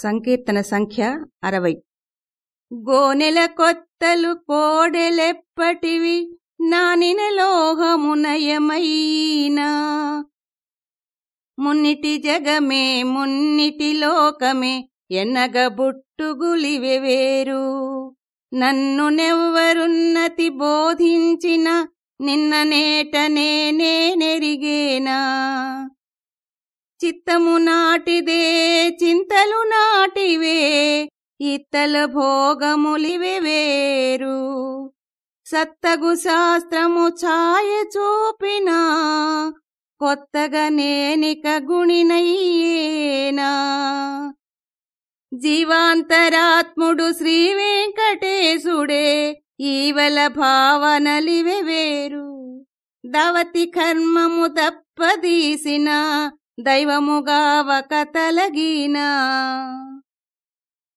సంకీర్తన సంఖ్య అరవై. గోనెల కొత్తలు కోడెలెప్పటివి నానిన లోహమునయమైనా. మున్నిటి జగమే మున్నిటి లోకమే ఎన్నగ బుట్టుగులివె నన్ను నెవ్వరున్నతి బోధించిన నిన్న నేట నేనే చిత్తము నాటిదే చింతలు నాటివే ఇత్తల భోగములివే వేరు. సత్తగు శాస్త్రము ఛాయ చూపినా కొత్తగా నేనిక గుణినయ్యేనా. జీవాంతరాత్ముడు శ్రీ వెంకటేశుడే ఈవల భావనలివే వేరు. దవతి కర్మము తప్పదీసిన దైవముగా ఒక తలగినా.